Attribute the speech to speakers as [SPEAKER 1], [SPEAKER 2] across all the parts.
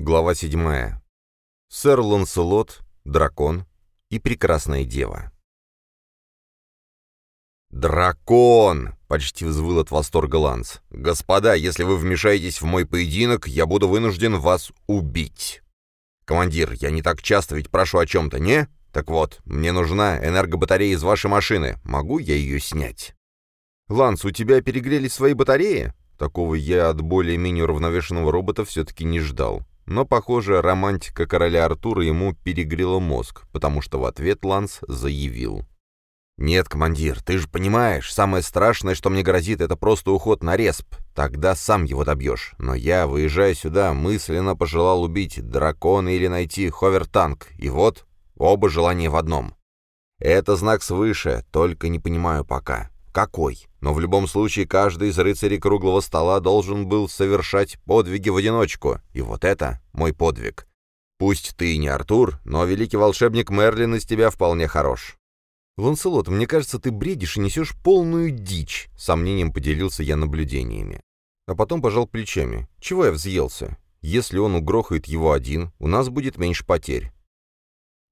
[SPEAKER 1] Глава 7. Сэр Ланселот, дракон и прекрасная дева. «Дракон!» — почти взвыл от восторга Ланс. «Господа, если вы вмешаетесь в мой поединок, я буду вынужден вас убить!» «Командир, я не так часто ведь прошу о чем-то, не? Так вот, мне нужна энергобатарея из вашей машины. Могу я ее снять?» «Ланс, у тебя перегрелись свои батареи?» Такого я от более-менее уравновешенного робота все-таки не ждал. Но, похоже, романтика короля Артура ему перегрела мозг, потому что в ответ Ланс заявил. «Нет, командир, ты же понимаешь, самое страшное, что мне грозит, это просто уход на респ. Тогда сам его добьешь. Но я, выезжая сюда, мысленно пожелал убить дракона или найти ховертанк. И вот, оба желания в одном. Это знак свыше, только не понимаю пока какой. Но в любом случае каждый из рыцарей круглого стола должен был совершать подвиги в одиночку. И вот это мой подвиг. Пусть ты не Артур, но великий волшебник Мерлин из тебя вполне хорош. «Ланселот, мне кажется, ты бредишь и несешь полную дичь», — сомнением поделился я наблюдениями. А потом пожал плечами. «Чего я взъелся? Если он угрохает его один, у нас будет меньше потерь.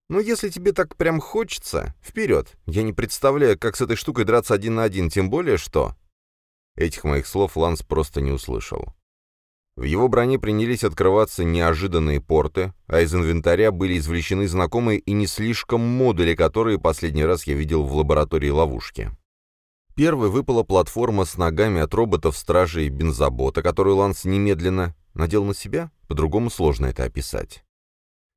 [SPEAKER 1] Но если тебе так прям хочется, вперед. Я не представляю, как с этой штукой драться один на один, тем более что...» Этих моих слов Ланс просто не услышал. В его броне принялись открываться неожиданные порты, а из инвентаря были извлечены знакомые и не слишком модули, которые последний раз я видел в лаборатории ловушки. Первой выпала платформа с ногами от роботов-стражей бензобота, которую Ланс немедленно надел на себя, по-другому сложно это описать.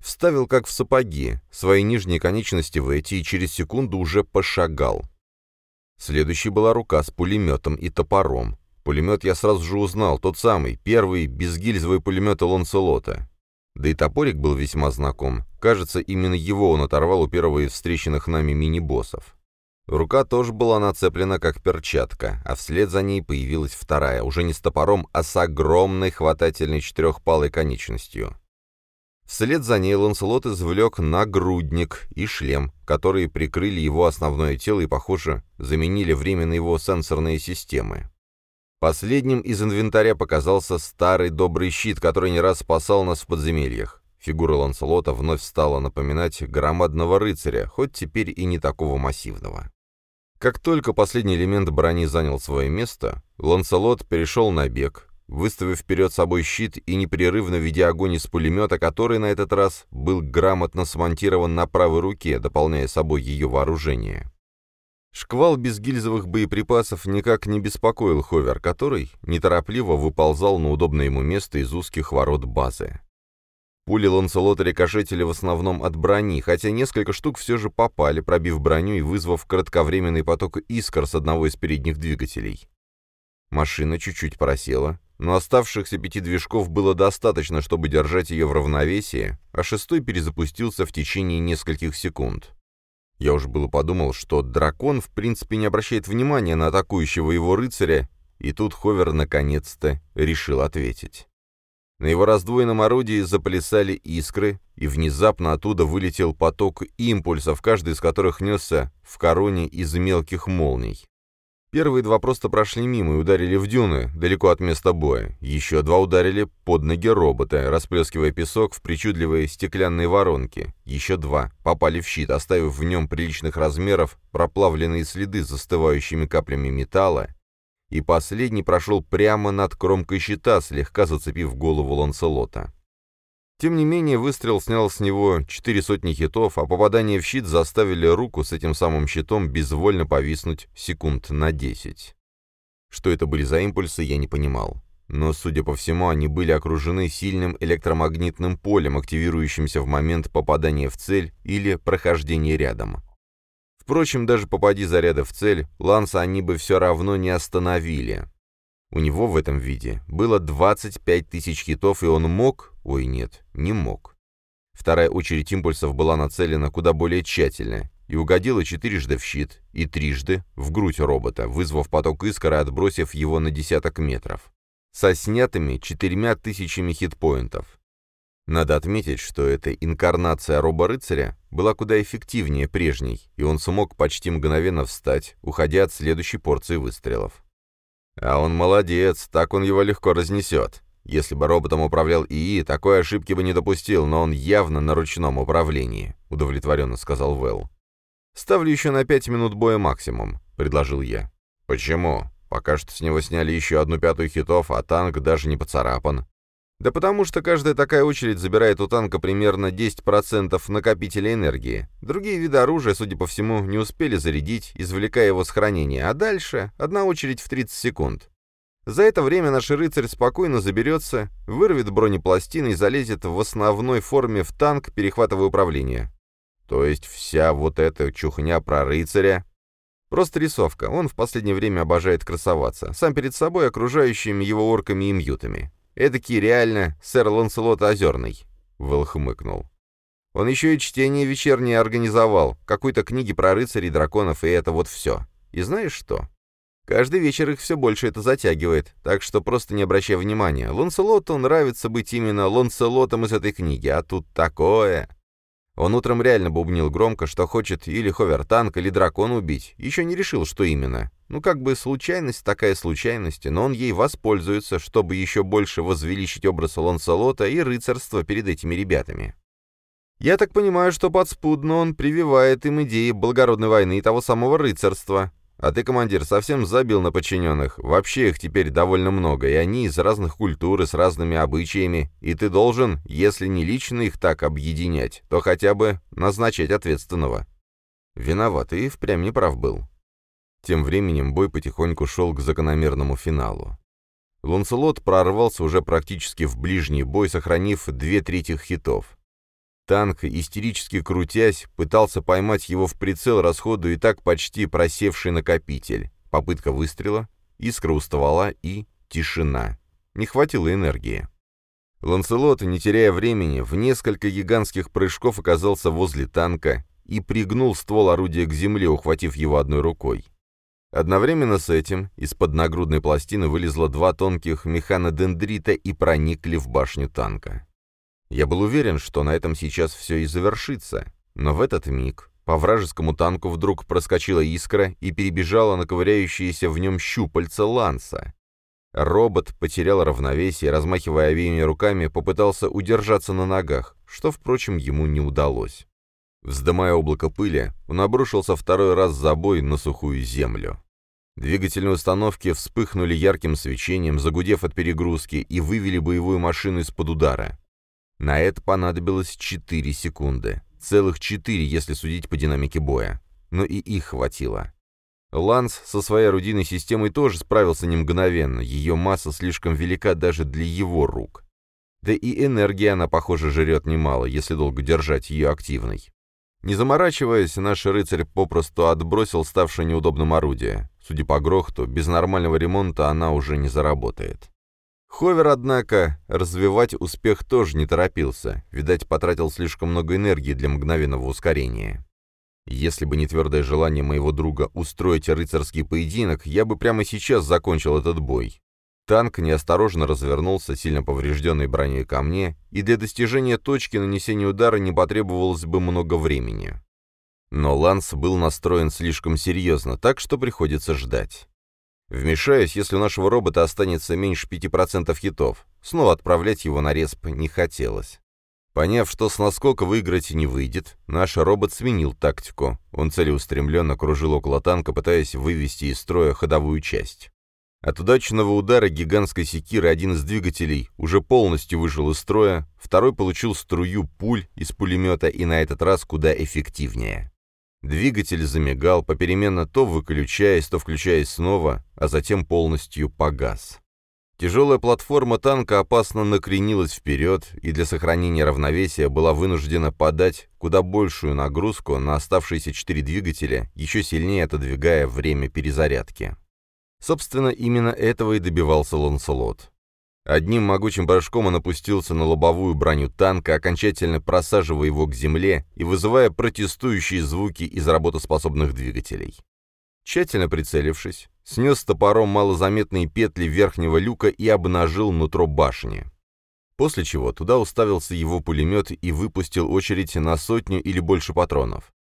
[SPEAKER 1] Вставил как в сапоги, свои нижние конечности в эти и через секунду уже пошагал. Следующей была рука с пулеметом и топором. Пулемет я сразу же узнал, тот самый, первый безгильзовый пулемет Ланселота. Да и топорик был весьма знаком. Кажется, именно его он оторвал у первого из встреченных нами мини-боссов. Рука тоже была нацеплена как перчатка, а вслед за ней появилась вторая, уже не с топором, а с огромной хватательной четырехпалой конечностью. Вслед за ней Ланселот извлек нагрудник и шлем, которые прикрыли его основное тело и, похоже, заменили временно его сенсорные системы. Последним из инвентаря показался старый добрый щит, который не раз спасал нас в подземельях. Фигура Ланселота вновь стала напоминать громадного рыцаря, хоть теперь и не такого массивного. Как только последний элемент брони занял свое место, Ланселот перешел на бег, выставив вперед собой щит и непрерывно ведя огонь из пулемета, который на этот раз был грамотно смонтирован на правой руке, дополняя собой ее вооружение. Шквал безгильзовых боеприпасов никак не беспокоил Ховер, который неторопливо выползал на удобное ему место из узких ворот базы. Пули Ланселота рикошетили в основном от брони, хотя несколько штук все же попали, пробив броню и вызвав кратковременный поток искр с одного из передних двигателей. Машина чуть-чуть просела, но оставшихся пяти движков было достаточно, чтобы держать ее в равновесии, а шестой перезапустился в течение нескольких секунд. Я уж было подумал, что дракон в принципе не обращает внимания на атакующего его рыцаря, и тут Ховер наконец-то решил ответить. На его раздвоенном орудии заплясали искры, и внезапно оттуда вылетел поток импульсов, каждый из которых несся в короне из мелких молний. Первые два просто прошли мимо и ударили в дюны, далеко от места боя. Еще два ударили под ноги робота, расплескивая песок в причудливые стеклянные воронки. Еще два попали в щит, оставив в нем приличных размеров проплавленные следы с застывающими каплями металла. И последний прошел прямо над кромкой щита, слегка зацепив голову Ланселота. Тем не менее, выстрел снял с него четыре сотни хитов, а попадание в щит заставили руку с этим самым щитом безвольно повиснуть секунд на десять. Что это были за импульсы, я не понимал. Но, судя по всему, они были окружены сильным электромагнитным полем, активирующимся в момент попадания в цель или прохождения рядом. Впрочем, даже попади заряды в цель, Ланса они бы все равно не остановили. У него в этом виде было 25 тысяч хитов, и он мог... Ой, нет, не мог. Вторая очередь импульсов была нацелена куда более тщательно и угодила четырежды в щит и трижды в грудь робота, вызвав поток искры и отбросив его на десяток метров. Со снятыми четырьмя тысячами хитпоинтов. Надо отметить, что эта инкарнация робо-рыцаря была куда эффективнее прежней, и он смог почти мгновенно встать, уходя от следующей порции выстрелов. «А он молодец, так он его легко разнесет». Если бы роботом управлял ИИ, такой ошибки бы не допустил, но он явно на ручном управлении», — удовлетворенно сказал Вэл. «Ставлю еще на пять минут боя максимум», — предложил я. «Почему? Пока что с него сняли еще одну пятую хитов, а танк даже не поцарапан». Да потому что каждая такая очередь забирает у танка примерно 10% накопителя энергии. Другие виды оружия, судя по всему, не успели зарядить, извлекая его с хранения, а дальше одна очередь в 30 секунд. За это время наш рыцарь спокойно заберется, вырвет бронепластины и залезет в основной форме в танк, перехватывая управление. То есть вся вот эта чухня про рыцаря Просто рисовка, он в последнее время обожает красоваться, сам перед собой окружающими его орками и мьютами. Эдакий реально сэр Ланселот Озерный», — Вэлл хмыкнул. «Он еще и чтение вечернее организовал, какой-то книги про рыцарей, драконов, и это вот все. И знаешь что? Каждый вечер их все больше это затягивает, так что просто не обращай внимания. Ланселоту нравится быть именно Ланселотом из этой книги, а тут такое...» Он утром реально бубнил громко, что хочет или ховертанк, или дракон убить. Еще не решил, что именно. Ну, как бы случайность такая случайность, но он ей воспользуется, чтобы еще больше возвеличить образ Ланселота и рыцарства перед этими ребятами. Я так понимаю, что подспудно он прививает им идеи благородной войны и того самого рыцарства, а ты, командир, совсем забил на подчиненных. Вообще их теперь довольно много, и они из разных культур и с разными обычаями, и ты должен, если не лично их так объединять, то хотя бы назначать ответственного. Виноват, и впрямь не прав был. Тем временем бой потихоньку шел к закономерному финалу. Ланселот прорвался уже практически в ближний бой, сохранив две трети хитов. Танк, истерически крутясь, пытался поймать его в прицел, расходуя и так почти просевший накопитель. Попытка выстрела, искра у ствола и тишина. Не хватило энергии. Ланселот, не теряя времени, в несколько гигантских прыжков оказался возле танка и пригнул ствол орудия к земле, ухватив его одной рукой. Одновременно с этим из-под нагрудной пластины вылезло два тонких механодендрита и проникли в башню танка. Я был уверен, что на этом сейчас все и завершится, но в этот миг по вражескому танку вдруг проскочила искра и перебежала на ковыряющиеся в нем щупальца ланса. Робот потерял равновесие, размахивая обеими руками, попытался удержаться на ногах, что, впрочем, ему не удалось. Вздымая облако пыли, он обрушился второй раз за бой на сухую землю. Двигательные установки вспыхнули ярким свечением, загудев от перегрузки, и вывели боевую машину из-под удара. На это понадобилось 4 секунды. Целых 4, если судить по динамике боя. Но и их хватило. Ланс со своей орудийной системой тоже справился не мгновенно, ее масса слишком велика даже для его рук. Да и энергии она, похоже, жрет немало, если долго держать ее активной. Не заморачиваясь, наш рыцарь попросту отбросил ставшее неудобным орудие. Судя по грохоту, без нормального ремонта она уже не заработает. Ховер, однако, развивать успех тоже не торопился, видать, потратил слишком много энергии для мгновенного ускорения. Если бы не твердое желание моего друга устроить рыцарский поединок, я бы прямо сейчас закончил этот бой. Танк неосторожно развернулся, сильно поврежденной броней ко мне, и для достижения точки нанесения удара не потребовалось бы много времени. Но Ланс был настроен слишком серьезно, так что приходится ждать. Вмешаюсь, если у нашего робота останется меньше 5% хитов. Снова отправлять его на респ не хотелось. Поняв, что с наскока выиграть не выйдет, наш робот сменил тактику. Он целеустремленно кружил около танка, пытаясь вывести из строя ходовую часть. От удачного удара гигантской секиры один из двигателей уже полностью вышел из строя, второй получил струю пуль из пулемета и на этот раз куда эффективнее. Двигатель замигал, попеременно то выключаясь, то включаясь снова, а затем полностью погас. Тяжелая платформа танка опасно накренилась вперед и для сохранения равновесия была вынуждена подать куда большую нагрузку на оставшиеся четыре двигателя, еще сильнее отодвигая время перезарядки. Собственно, именно этого и добивался Ланселот. Одним могучим прыжком он опустился на лобовую броню танка, окончательно просаживая его к земле и вызывая протестующие звуки из работоспособных двигателей. Тщательно прицелившись, снес топором малозаметные петли верхнего люка и обнажил нутро башни. После чего туда уставился его пулемет и выпустил очередь на сотню или больше патронов.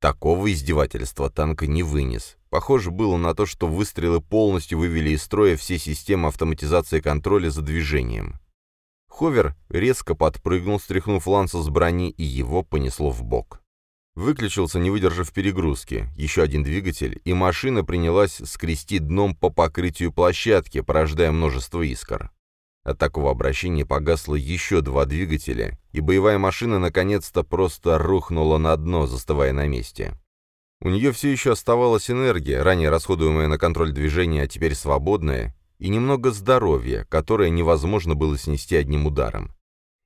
[SPEAKER 1] Такого издевательства танк не вынес. Похоже было на то, что выстрелы полностью вывели из строя все системы автоматизации контроля за движением. Ховер резко подпрыгнул, стряхнув Ланса с брони, и его понесло в бок. Выключился, не выдержав перегрузки, еще один двигатель, и машина принялась скрести дном по покрытию площадки, порождая множество искр. От такого обращения погасло еще два двигателя, и боевая машина наконец-то просто рухнула на дно, застывая на месте. У нее все еще оставалась энергия, ранее расходуемая на контроль движения, а теперь свободная, и немного здоровья, которое невозможно было снести одним ударом.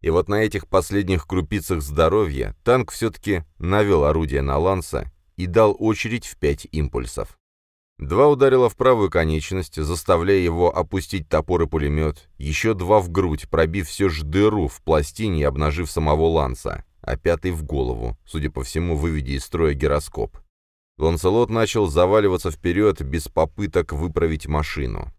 [SPEAKER 1] И вот на этих последних крупицах здоровья танк все-таки навел орудие на Ланса и дал очередь в пять импульсов. Два ударила в правую конечность, заставляя его опустить топор и пулемет, еще два в грудь, пробив все же дыру в пластине и обнажив самого Ланса, а пятый в голову, судя по всему, выведя из строя гироскоп. Ланселот начал заваливаться вперед без попыток выправить машину.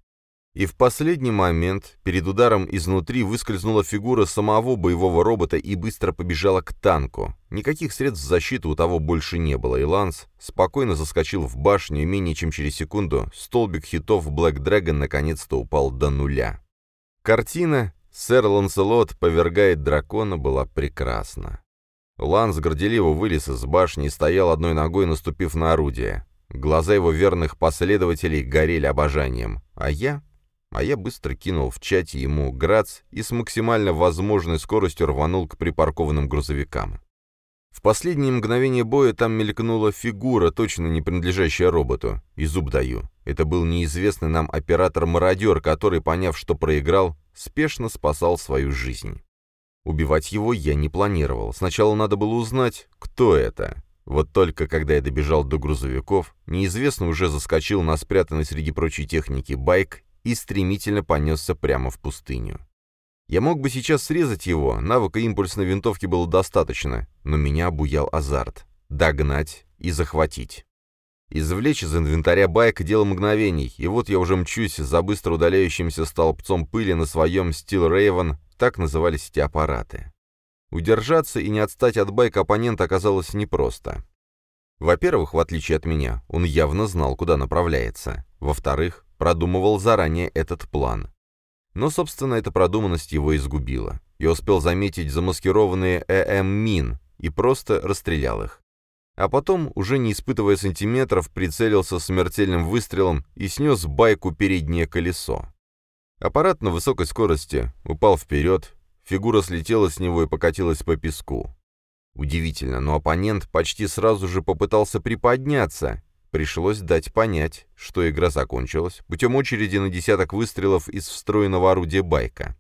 [SPEAKER 1] И в последний момент перед ударом изнутри выскользнула фигура самого боевого робота и быстро побежала к танку. Никаких средств защиты у того больше не было, и Ланс спокойно заскочил в башню, и менее чем через секунду столбик хитов Black Dragon наконец-то упал до нуля. Картина «Сэр Ланселот повергает дракона» была прекрасна. Ланс горделиво вылез из башни и стоял одной ногой, наступив на орудие. Глаза его верных последователей горели обожанием, а я... А я быстро кинул в чате ему грац и с максимально возможной скоростью рванул к припаркованным грузовикам. В последние мгновения боя там мелькнула фигура, точно не принадлежащая роботу, и зуб даю. Это был неизвестный нам оператор-мародер, который, поняв, что проиграл, спешно спасал свою жизнь. Убивать его я не планировал. Сначала надо было узнать, кто это. Вот только когда я добежал до грузовиков, неизвестный уже заскочил на спрятанный среди прочей техники байк и стремительно понесся прямо в пустыню. Я мог бы сейчас срезать его, навыка импульсной винтовки было достаточно, но меня обуял азарт — догнать и захватить. Извлечь из инвентаря байк — дело мгновений, и вот я уже мчусь за быстро удаляющимся столбцом пыли на своем Steel Raven, так назывались эти аппараты. Удержаться и не отстать от байка оппонента оказалось непросто. Во-первых, в отличие от меня, он явно знал, куда направляется. Во-вторых, продумывал заранее этот план. Но, собственно, эта продуманность его изгубила. Я успел заметить замаскированные ЭМ-мин и просто расстрелял их. А потом, уже не испытывая сантиметров, прицелился смертельным выстрелом и снес байку переднее колесо. Аппарат на высокой скорости упал вперед, фигура слетела с него и покатилась по песку. Удивительно, но оппонент почти сразу же попытался приподняться. Пришлось дать понять, что игра закончилась, путем очереди на десяток выстрелов из встроенного орудия байка.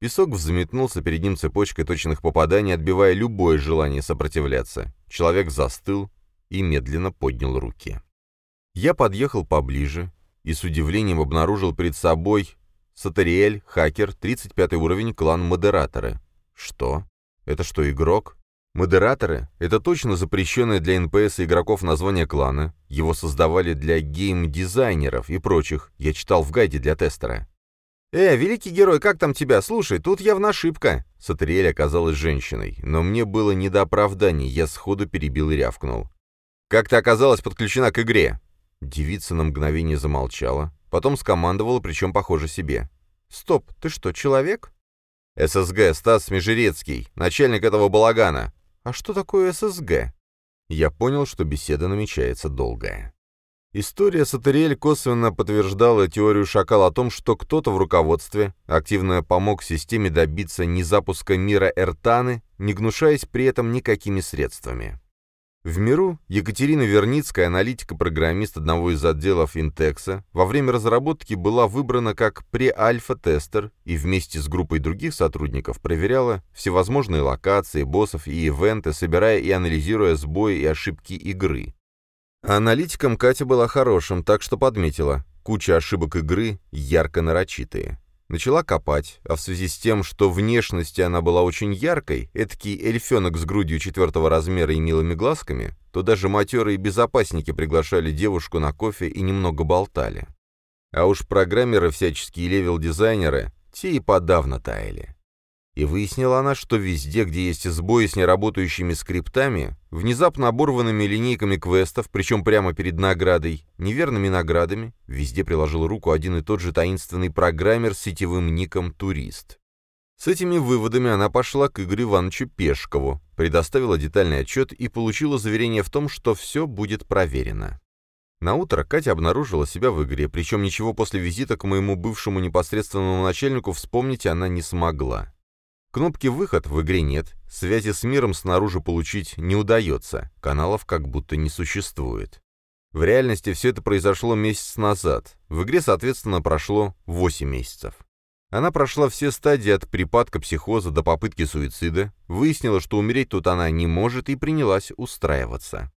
[SPEAKER 1] Песок взметнулся перед ним цепочкой точных попаданий, отбивая любое желание сопротивляться. Человек застыл и медленно поднял руки. Я подъехал поближе и с удивлением обнаружил перед собой Сатариэль, хакер, 35 уровень, клан Модераторы. Что? Это что, игрок? Модераторы — это точно запрещенное для НПС игроков название клана. Его создавали для гейм-дизайнеров и прочих. Я читал в гайде для тестера. «Э, великий герой, как там тебя? Слушай, тут явно ошибка!» Сатариэль оказалась женщиной, но мне было не до оправданий, я сходу перебил и рявкнул. «Как ты оказалась подключена к игре?» Девица на мгновение замолчала, Потом скомандовала, причем похоже себе. «Стоп, ты что, человек?» «ССГ, Стас Межерецкий, начальник этого балагана». «А что такое ССГ?» Я понял, что беседа намечается долгая. История Сатериэль косвенно подтверждала теорию Шакала о том, что кто-то в руководстве активно помог системе добиться незапуска мира Эртаны, не гнушаясь при этом никакими средствами. В миру Екатерина Верницкая, аналитика-программист одного из отделов Интекса, во время разработки была выбрана как пре-альфа-тестер и вместе с группой других сотрудников проверяла всевозможные локации, боссов и ивенты, собирая и анализируя сбои и ошибки игры. Аналитиком Катя была хорошим, так что подметила, куча ошибок игры ярко нарочитые. Начала копать, а в связи с тем, что внешности она была очень яркой, эдакий эльфенок с грудью четвертого размера и милыми глазками, то даже матерые безопасники приглашали девушку на кофе и немного болтали. А уж программеры всяческие левел-дизайнеры, те и подавно таяли. И выяснила она, что везде, где есть сбои с неработающими скриптами, внезапно оборванными линейками квестов, причем прямо перед наградой, неверными наградами, везде приложил руку один и тот же таинственный программер с сетевым ником «Турист». С этими выводами она пошла к Игорю Ивановичу Пешкову, предоставила детальный отчет и получила заверение в том, что все будет проверено. На утро Катя обнаружила себя в игре, причем ничего после визита к моему бывшему непосредственному начальнику вспомнить она не смогла. Кнопки «Выход» в игре нет, связи с миром снаружи получить не удается, каналов как будто не существует. В реальности все это произошло месяц назад, в игре, соответственно, прошло 8 месяцев. Она прошла все стадии от припадка психоза до попытки суицида, выяснила, что умереть тут она не может и принялась устраиваться.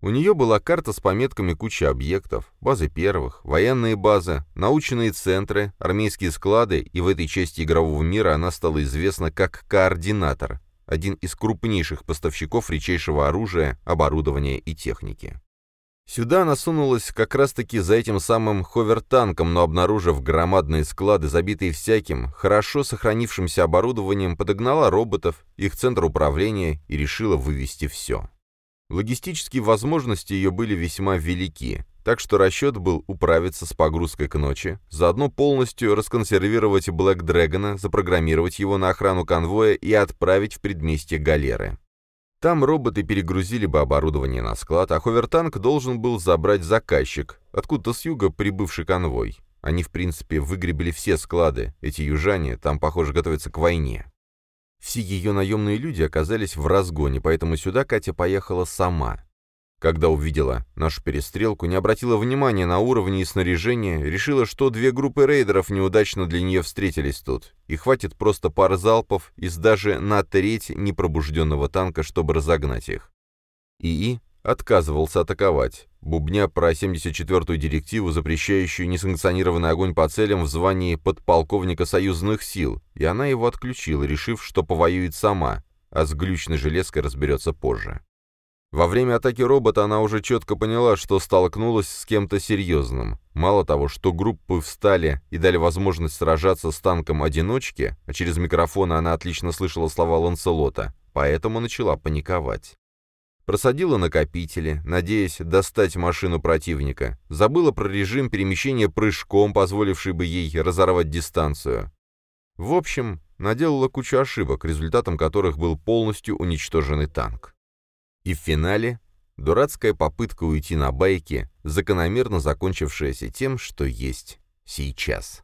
[SPEAKER 1] У нее была карта с пометками кучи объектов, базы первых, военные базы, научные центры, армейские склады, и в этой части игрового мира она стала известна как координатор, один из крупнейших поставщиков редчайшего оружия, оборудования и техники. Сюда она сунулась как раз-таки за этим самым ховертанком, но обнаружив громадные склады, забитые всяким, хорошо сохранившимся оборудованием, подогнала роботов, их центр управления и решила вывести все. Логистические возможности ее были весьма велики, так что расчет был управиться с погрузкой к ночи, заодно полностью расконсервировать Блэк Дрэгона, запрограммировать его на охрану конвоя и отправить в предместье галеры. Там роботы перегрузили бы оборудование на склад, а ховертанк должен был забрать заказчик, откуда-то с юга прибывший конвой. Они, в принципе, выгребли все склады, эти южане, там, похоже, готовятся к войне. Все ее наемные люди оказались в разгоне, поэтому сюда Катя поехала сама. Когда увидела нашу перестрелку, не обратила внимания на уровни и снаряжение, решила, что две группы рейдеров неудачно для нее встретились тут, и хватит просто пары залпов из даже на треть непробужденного танка, чтобы разогнать их. ИИ отказывался атаковать, бубня про 74-ю директиву, запрещающую несанкционированный огонь по целям в звании подполковника союзных сил, и она его отключила, решив, что повоюет сама, а с глючной железкой разберется позже. Во время атаки робота она уже четко поняла, что столкнулась с кем-то серьезным. Мало того, что группы встали и дали возможность сражаться с танком одиночки, а через микрофон она отлично слышала слова Ланселота, поэтому начала паниковать. Просадила накопители, надеясь достать машину противника, забыла про режим перемещения прыжком, позволивший бы ей разорвать дистанцию. В общем, наделала кучу ошибок, результатом которых был полностью уничтоженный танк. И в финале дурацкая попытка уйти на байке, закономерно закончившаяся тем, что есть сейчас.